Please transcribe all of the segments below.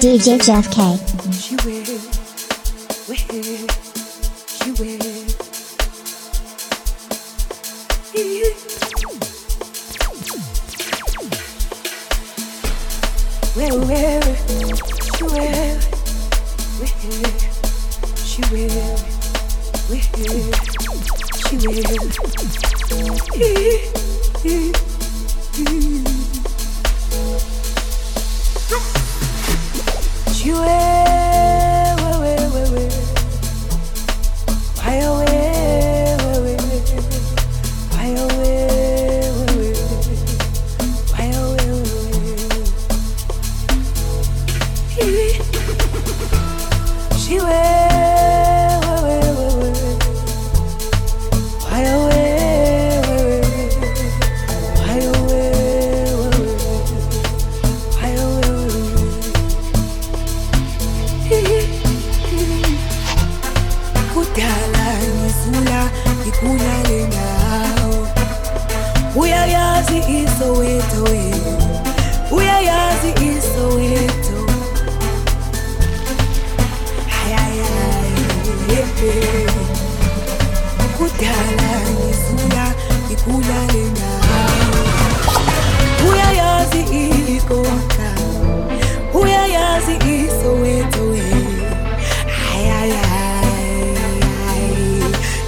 DJ Jeff K.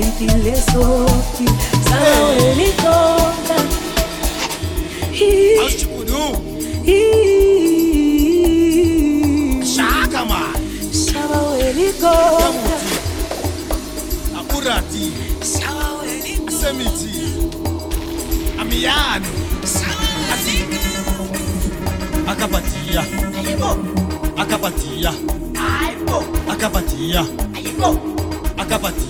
gentile soti sana ulikonda shaba welikonda akurati. Semiti amiyano asi akabatiya akabatiya akabatiya akabatiya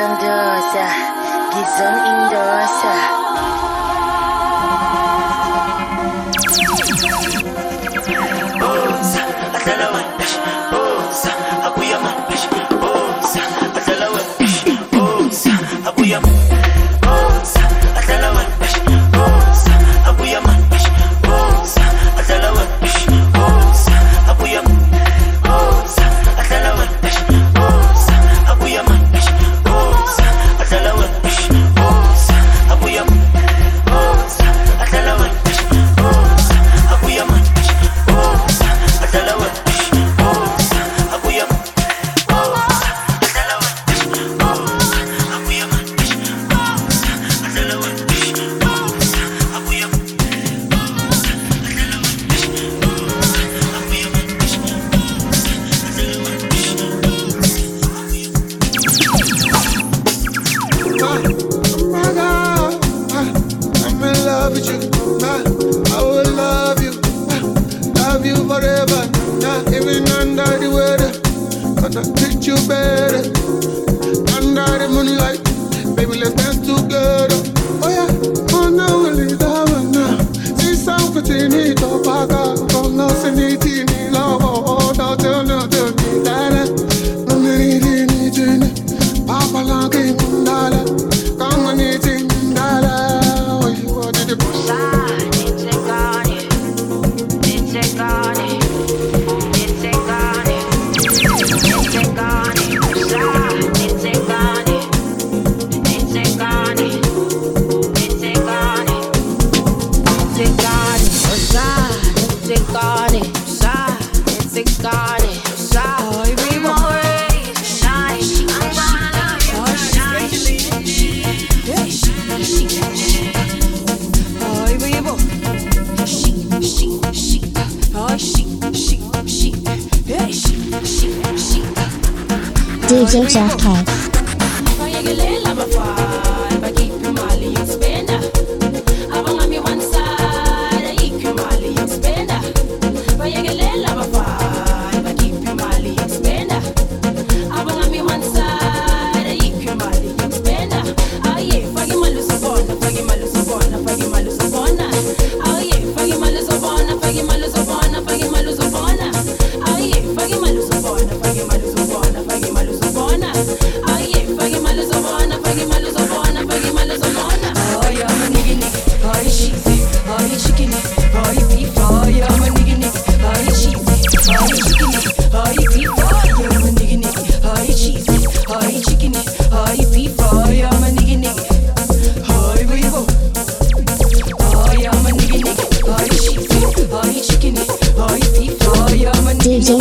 Don't. you forever. Not even under the weather. Gonna treat you better. Under the moonlight. Baby, let's dance together. Oh yeah, mona ulida wana. Sisa ukutini topaka. Kono sinitini love. Oh, oh, don't tell no. JFK。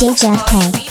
DJ Jeff K.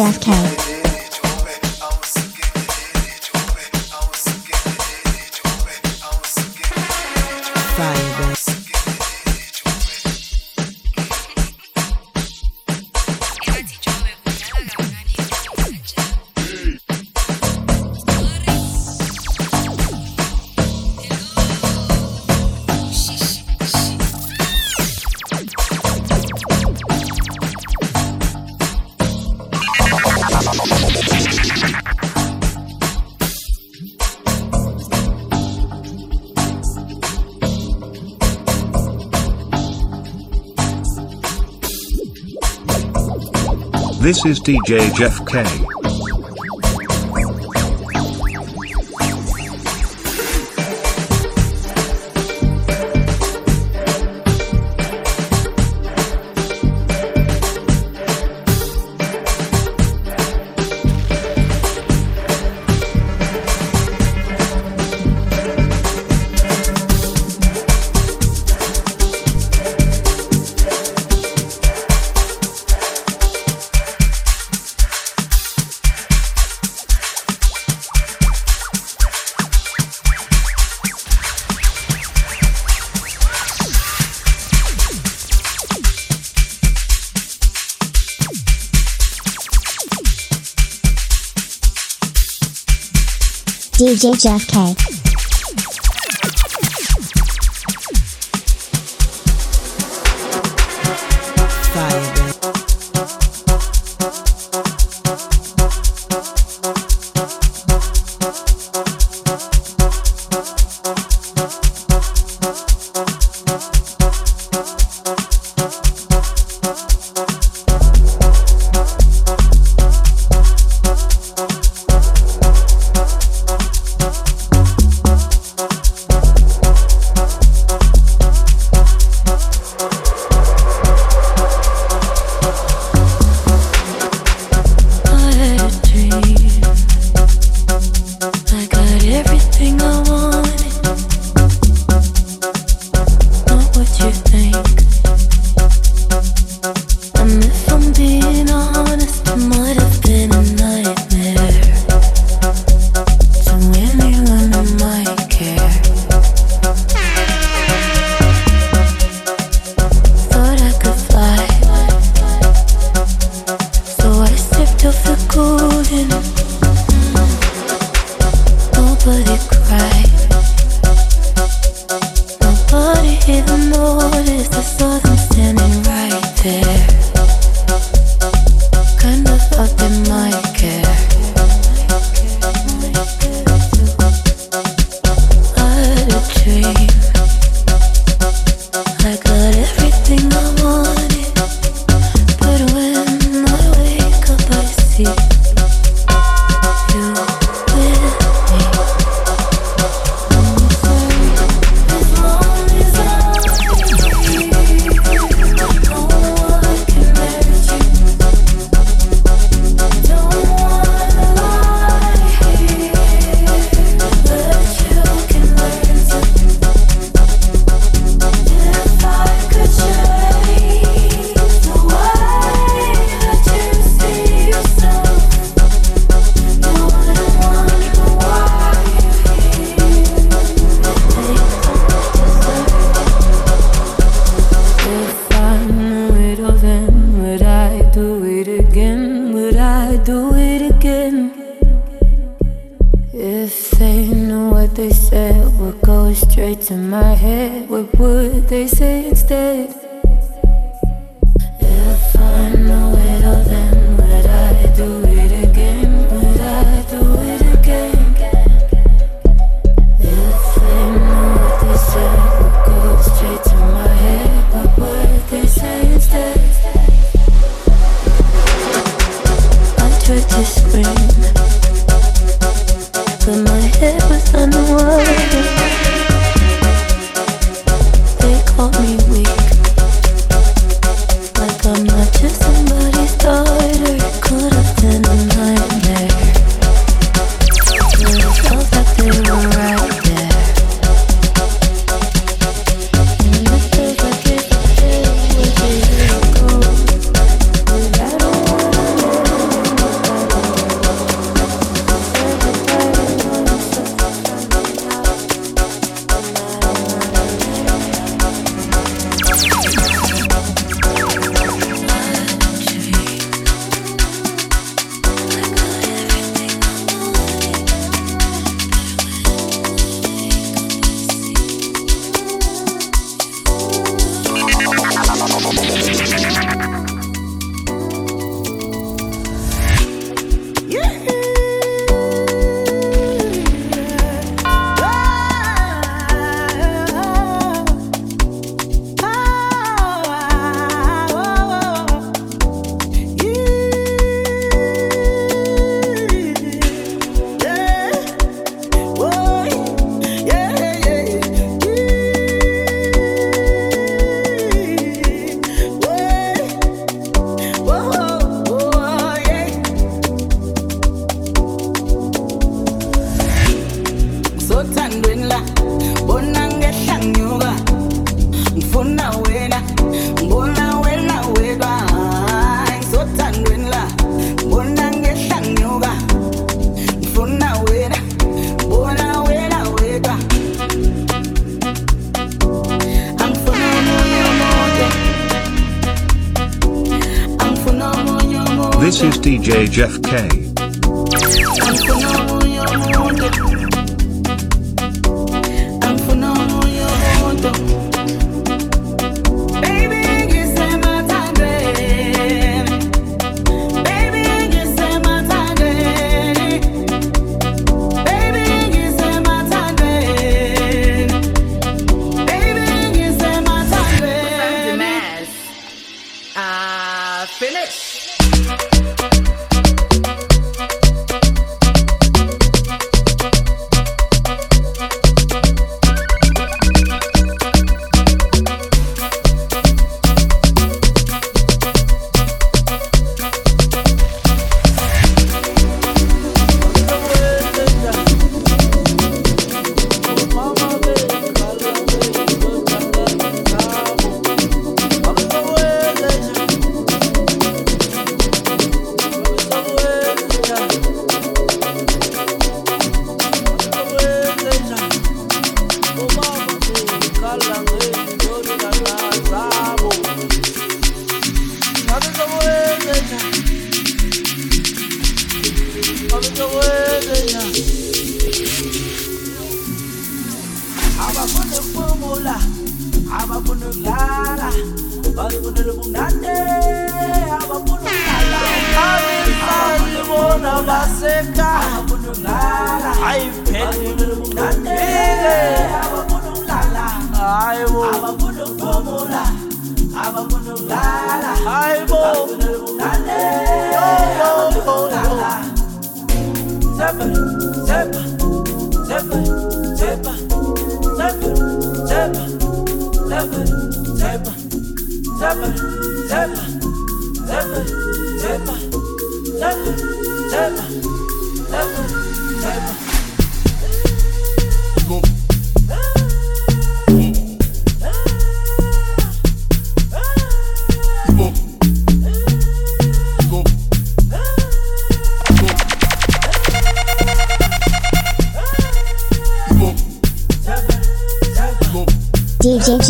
Jeff Kelly. This is DJ Jeff K. DJ Jeff K.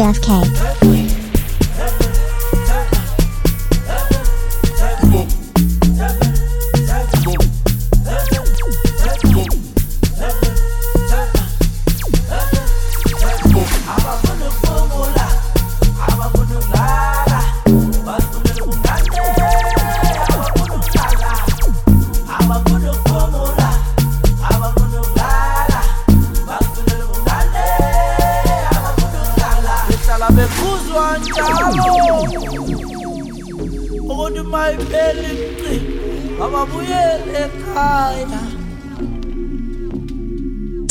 JFK.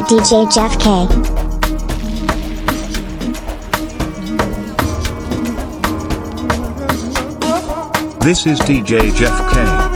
at DJ Jeff K. This is DJ Jeff K.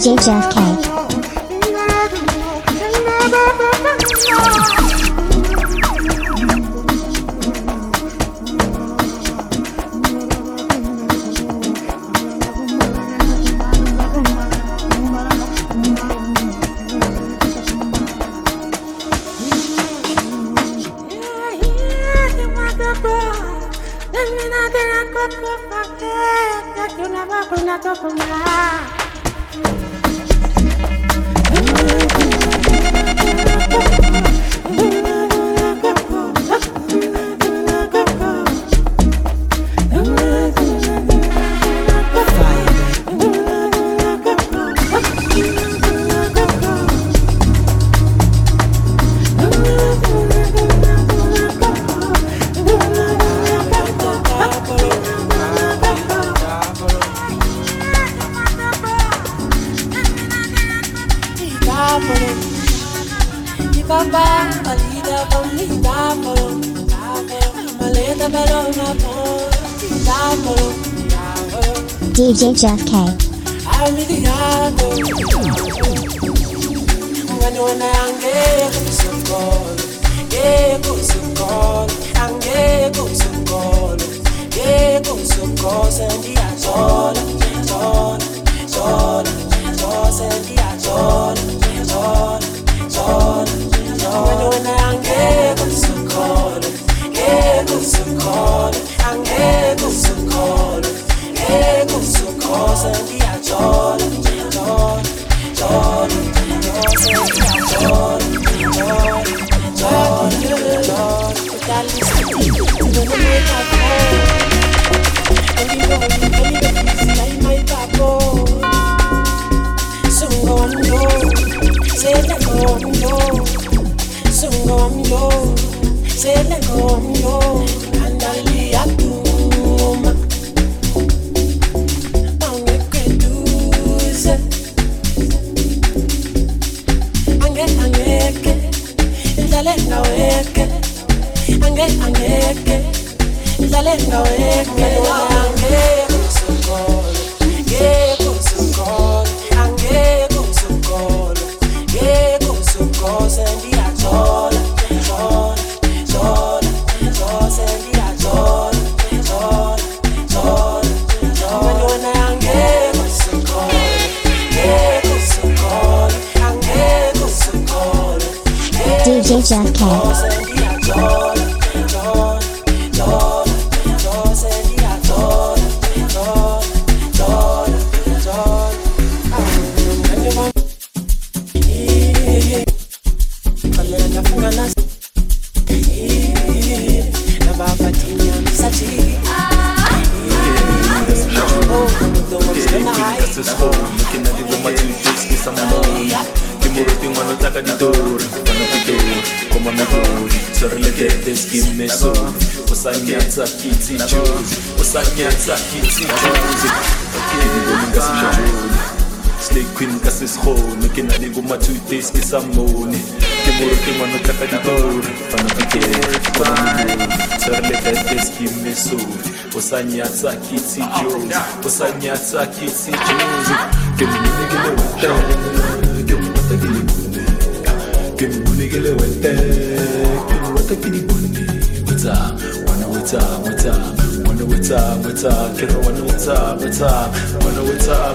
DJ Jeff K. DJ Jeff K. ke ngwana o tlaka ditori fana pikere kona megori sorilekete skime sori usanyatsa kitsi juzi usanyatsa kitsi juzi ke mminikele wete. Ke mmata ke le bone. Ke mmunikele wete. Ke mmata ke di bone. Wetsa wana wetsa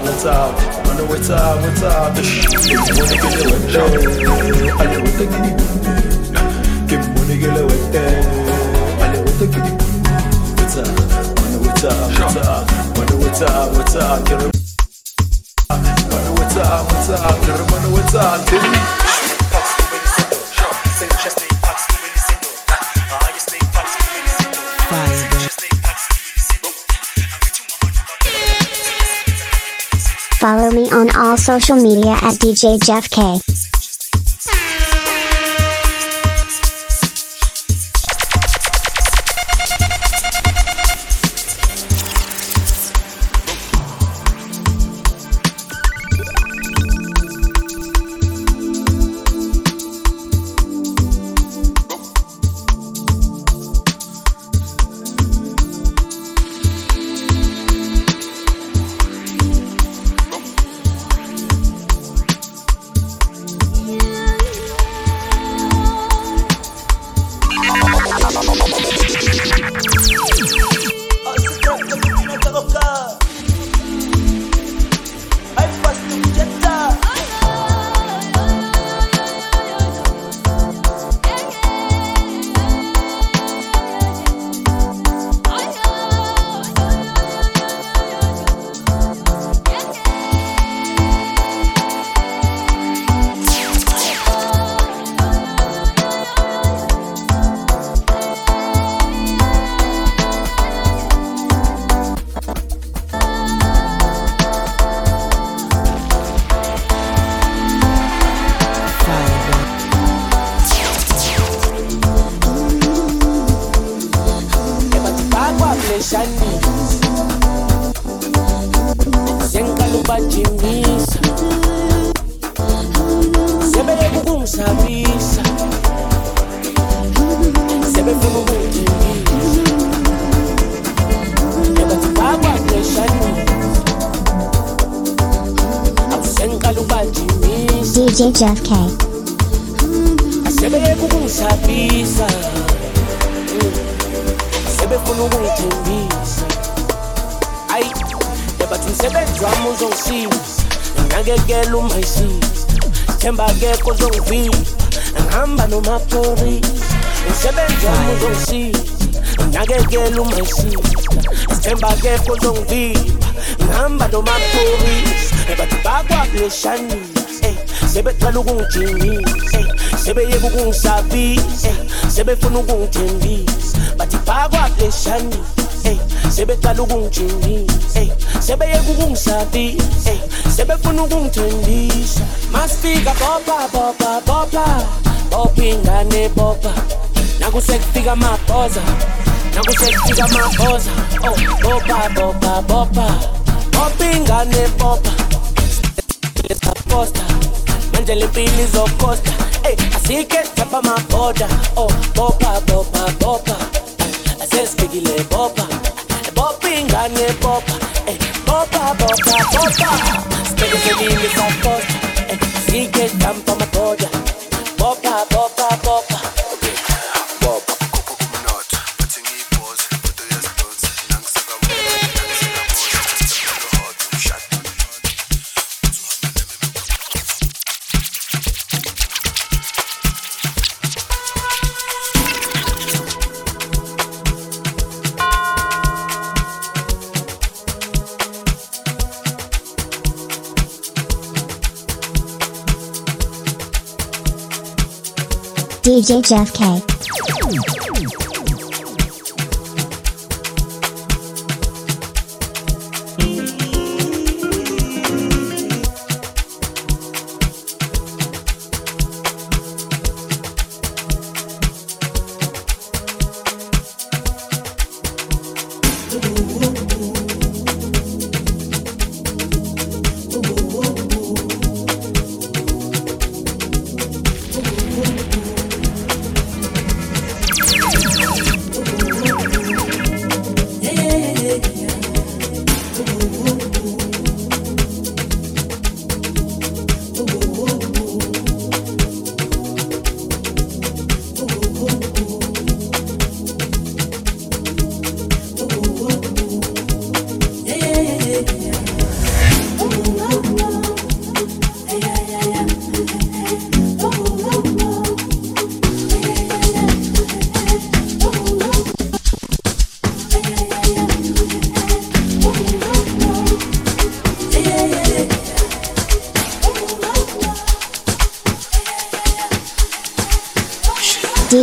wetsa. Wana wetsa wetsa ke re wana wetsa wetsa wana wetsa wetsa wana wetsa wetsa ke mmunikele wete ale wete ke di bone ke mmunikele wete ale wete ke di bone wetsa wana wetsa wetsa wana wetsa wetsa ke re wana wetsa wetsa ke re wana wetsa baby Follow me on all social media at DJ Jeff K. Jeff K. sebeqala ukungijimisa sebeyeka ukungisabisa sebefuna ukungithembisa bathi bakwakuleshani sebeqala ukungijimisa sebeyeka ukungisabisa sebefuna ukungithembisa. Masifika bopa bopa bopa bopa ingane bopa nakusekufika amabhoza. Nakusekufika amabhoza. Oh bopa bopa bopa bopa ingane bopa posta manje lempilo izokosta ey asike tapha amaboda oh bopa bopa bopa. Asesifikile bopa. Bopa ingane bopa. Ey bopa bopa bopa. Sibeke selile sakosta ey asike tapha amaboda bopa DJ Jeff K.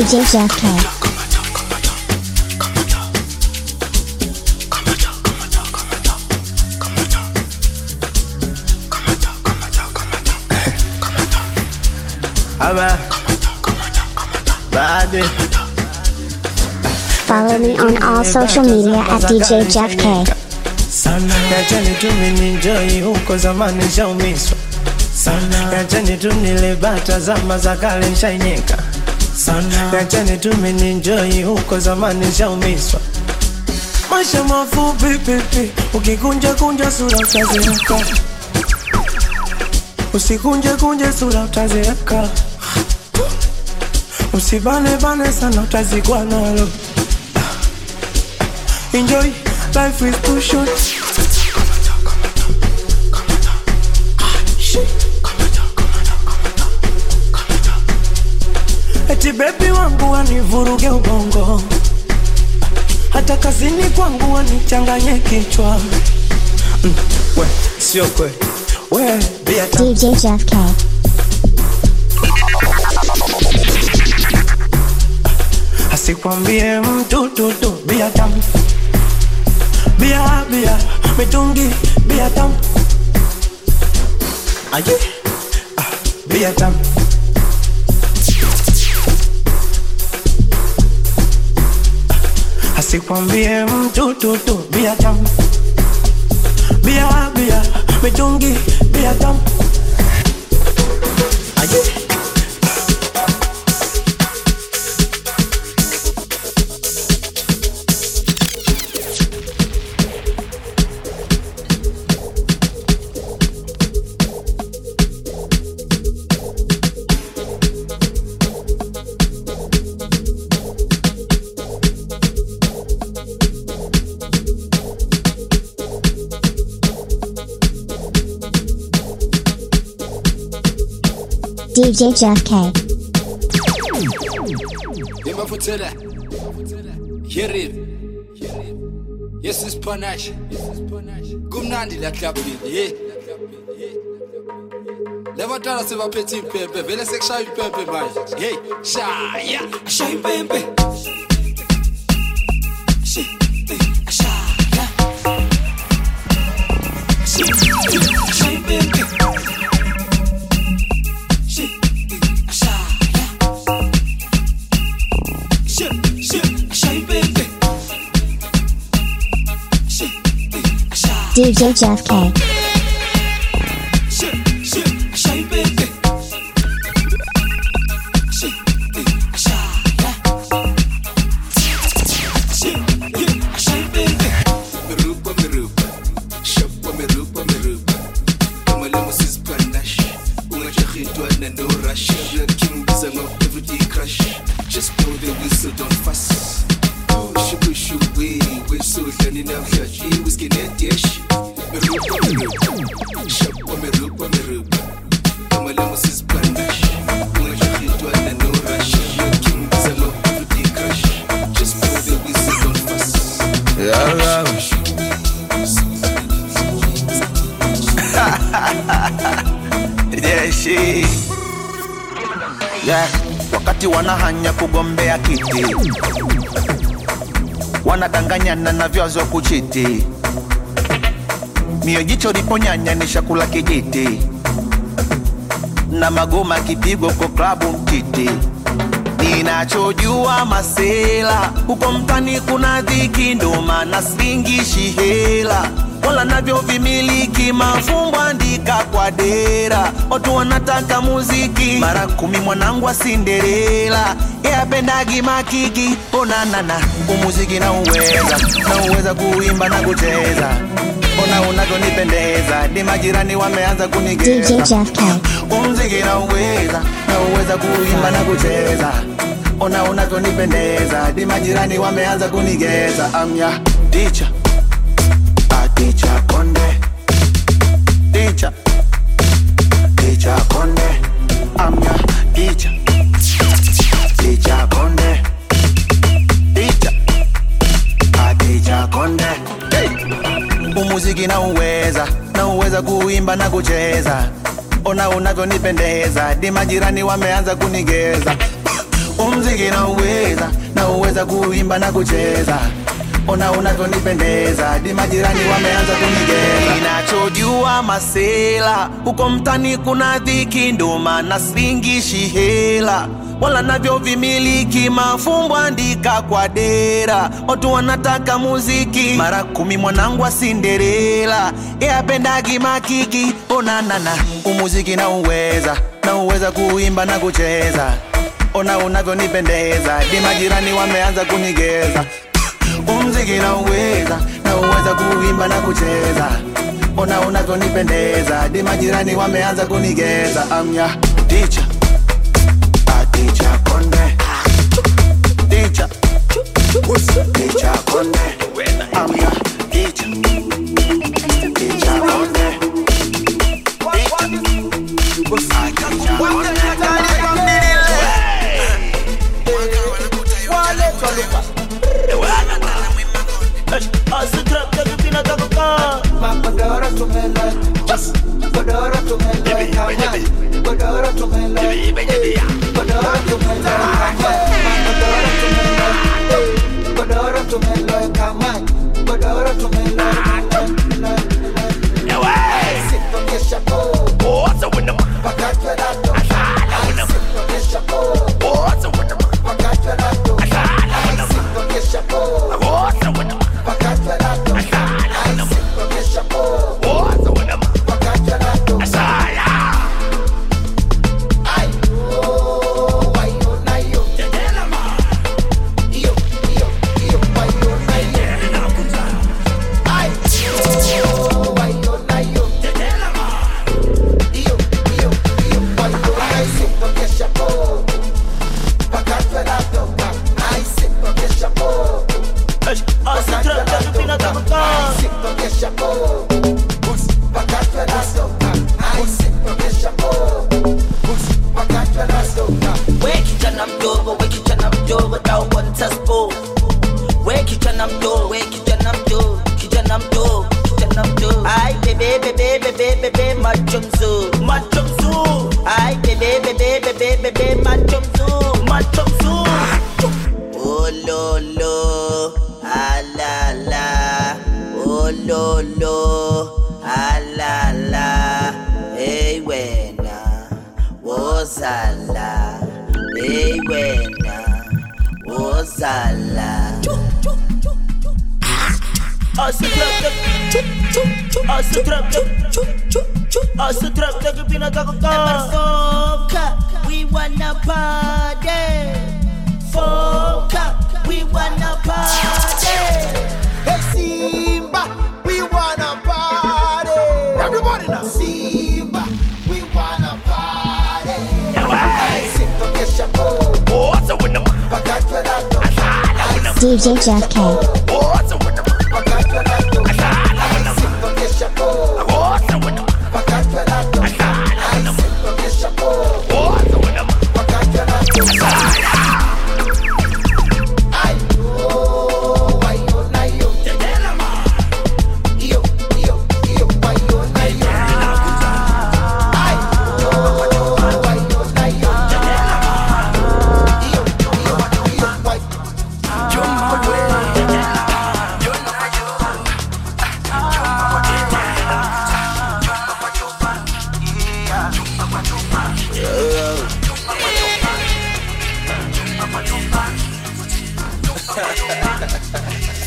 DJ. Aba. Follow me on all social media at DJ Jeff K. Sana. Tu huko zamani sana. Tu nilibata zama za kale sana. Yachani tu mininjoi huko zamani shaumiswa maisha mafupi pipi, ukikunja kunja sura utazeeka, usikunje kunje sura utazeeka, usibane bane sana utazikwa nalo. Enjoy, life is too short. Bebi ni wanivuruge ubongo, hata kazini kwangu wanichanganye kichwa. Mm, we, sio kweli. We, DJ Jeff K. asikwambie mtu tutu bia tamu bia bia mitungi bia tamu aje? Ah, bia tamu asikwambie mtu tutu bia jam. Bia bia mitungi bia jam. Aje DJ Jeff K. Ngibafuthela. Yerib. Yes is panache. Kumnandi la clubini. Hey. Lebatala eh? sebaphethe impempe vele sekushaya impempe manje. Hey, shaya, shaya impempe. Ngo everyday crush. Just blow the whistle, don't fuss. Shubu shubu, whistle dani na mshaji. Whiskey wakati wanahanya kugombea kiti. Wanadanganyana na vyazo kuchiti. Mio jicho liponyanya ni shakula kijiti. Na magoma kipigo kwa klabu mtiti. Ninachojua masela huko mtani kuna dhiki ndo maana singishi hela wala navyo vimiliki mafumbo andika kwa dera. Watu wanataka muziki mara kumi mwanangu wa sinderela yapendagi makiki onanana umuziki na uweza na uweza kuimba na kucheza. Ona unavyonipendeza ni majirani wameanza kunigeza. Umziki na uweza na uweza kuimba na kucheza. Ona unavyonipendeza di majirani wameanza kunigeza. Amya ticha Umuziki nauweza, nauweza kuimba na kucheza. Ona unavyonipendeza, majirani wameanza kunigeza. Umziki nauweza, nauweza kuimba na kucheza ona unavyonipendeza di majirani wameanza kunigeza inachojua masela huko mtani kuna dhiki ndo maana singishi hela. Wala navyo vimiliki mafumbo andika kwa dera. Watu wanataka muziki mara kumi mwanangu wa sinderela eapendagi makiki onanana umuziki na uweza na uweza kuimba na kucheza. Ona unavyonipendeza di majirani wameanza kunigeza umziki na uweza kuimba na kucheza. Ona unavyonipendeza di majirani wameanza kunigeza. Amya. Ticha aticha konde. Ticha ticha konde. Amya. Ticha ticha konde to my life.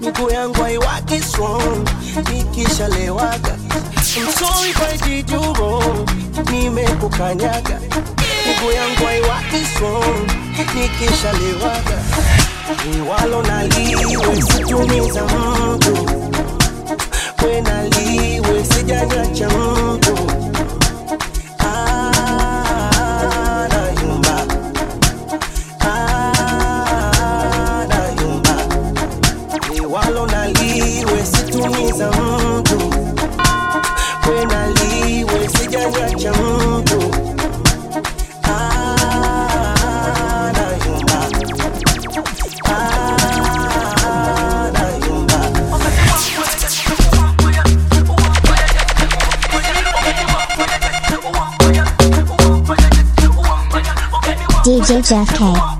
miguu yangu haiwaki strong. Nikishalewaga. I'm sorry if I did you wrong, nimekukanyaga. Miguu yangu haiwaki strong. Nikishalewaga. Liwalo na liwe. Situmiza mtu, we na liwe mtu Jeff.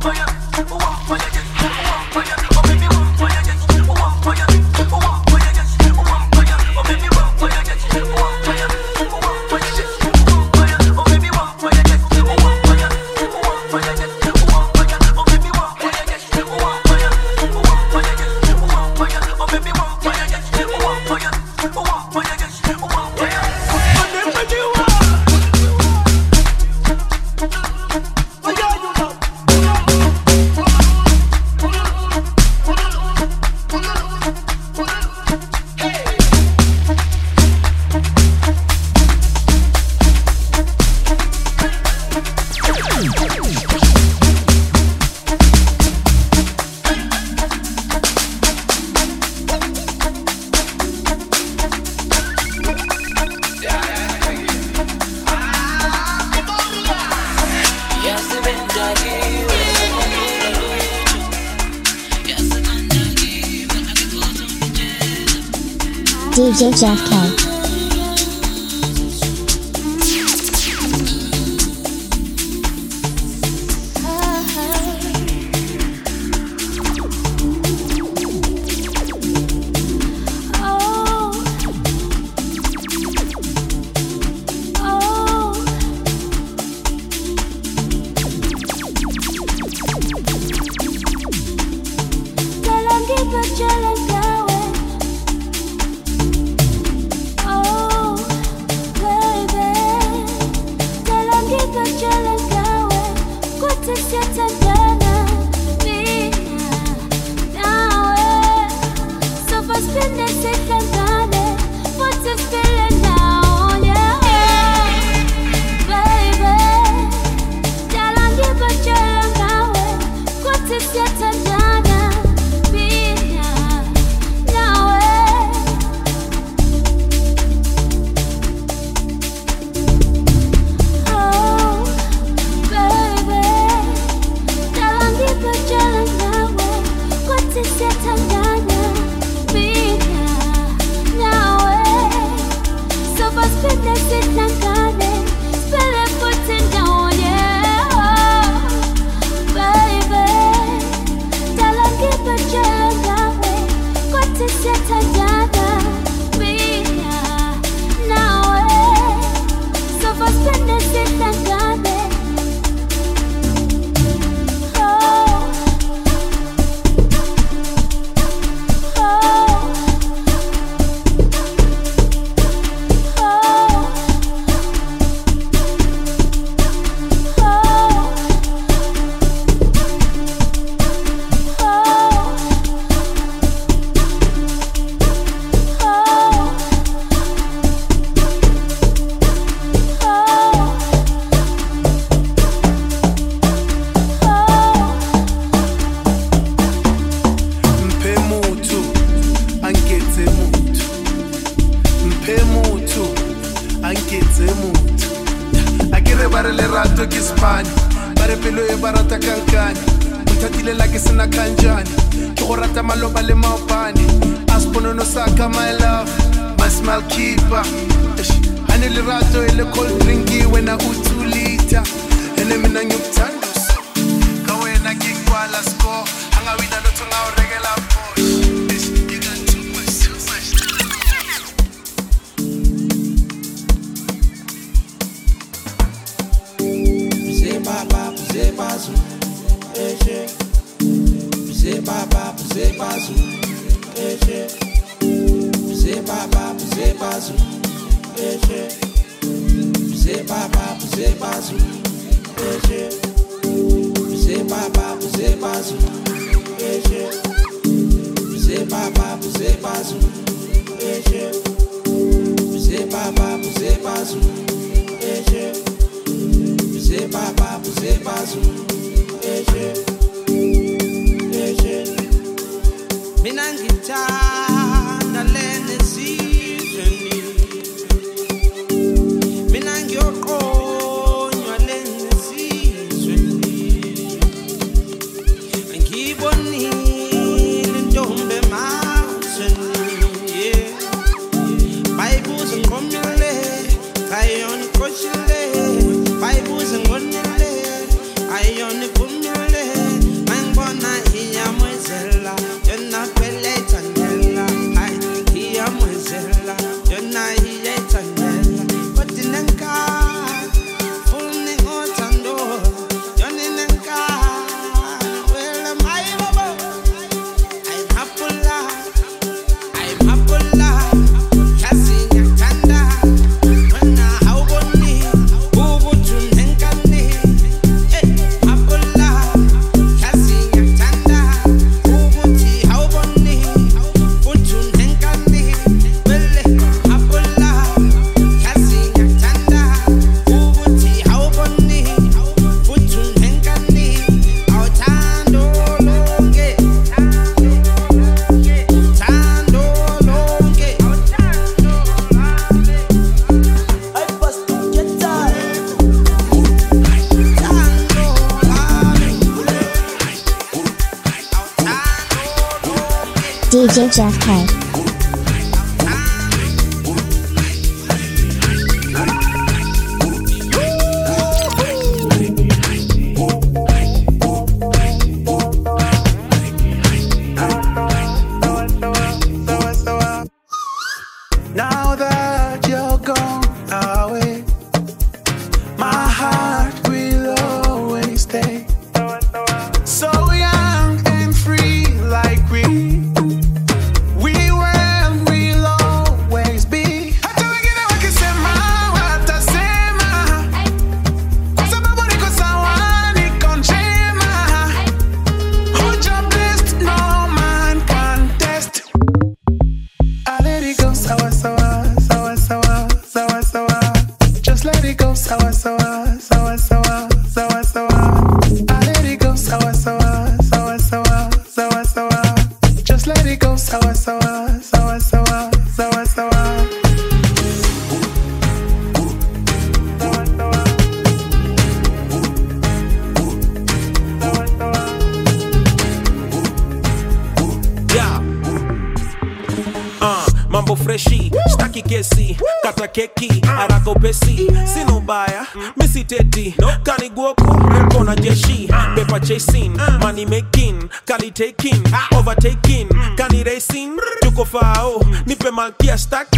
Nipe malkia staki ya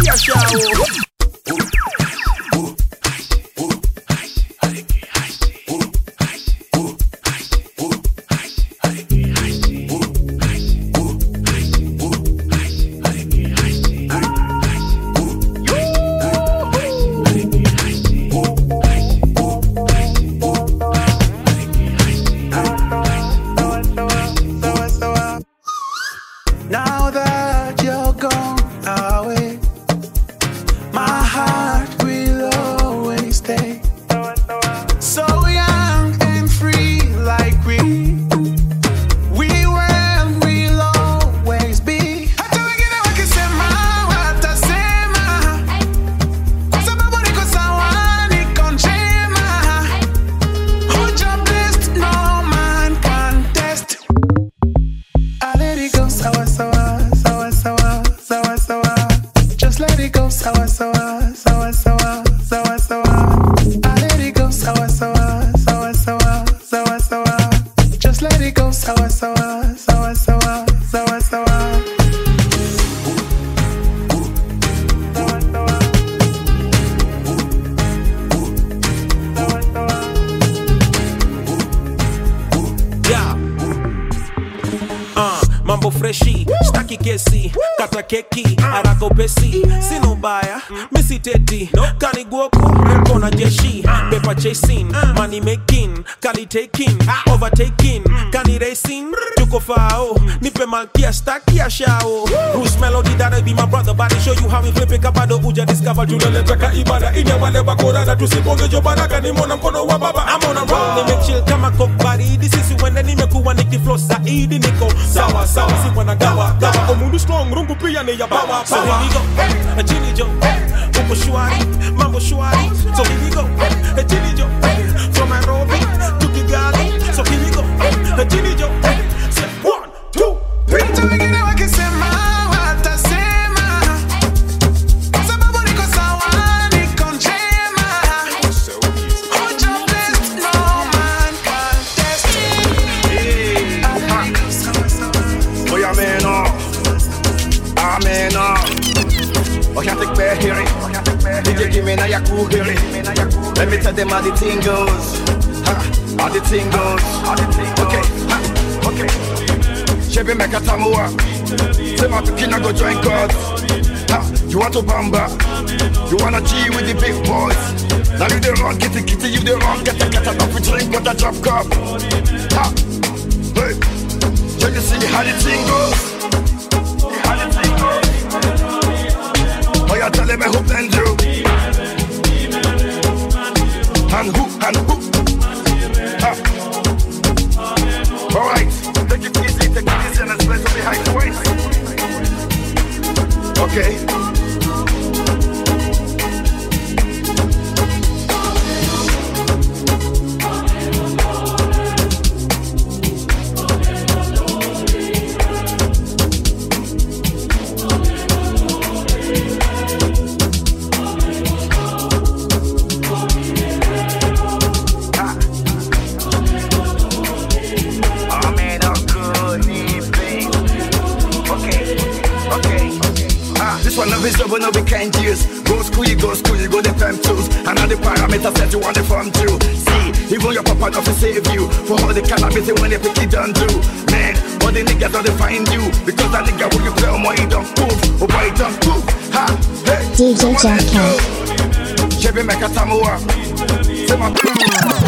taking overtaking. Kani racing tuko fao. Nipe malkia staki ya shao. Bruce Melodie that be my brother body show you how we flip it. Kabado uja discover tunaleta ka ibada. Ine wale bakorana tusipongejo baraka nimona mkono wa baba I'm on a roll. Nimechill kama coke baridi. Sisi wende nimekuwa nikiflow zaidi niko. Sawa sawa. Si wanagawa gawa omundu strong rungu pia ni ya bawa so here we go. Hey, chini jo uko shwari mambo shwari so here DJ give me ya cool hearing. Let me tell them how the thing goes. How the thing goes. Okay, ha, okay. Shebi make a tamua. Say my I go join God. Ha, you want to bamba? You wanna G with the big boys? Now you the wrong, kitty kitty, you the wrong, get a get a coffee drink with a drop cup. Ha, hey, can you see how the thing goes? You tell me who blend you? And who, and who? Ha. All right, take it easy, take it easy, and let's play behind the waist. Okay. This one of his over no years. Go school, you go school, you go the time tools. And all the parameters that you want to from too. See, even your papa to save you. For all the cannabis when they pick it done do. Man, all the niggas don't find you. Because that nigga when you play on my don't move. Oh boy, don't move. Ha, hey. DJ K. Chevy make a samoa. Say my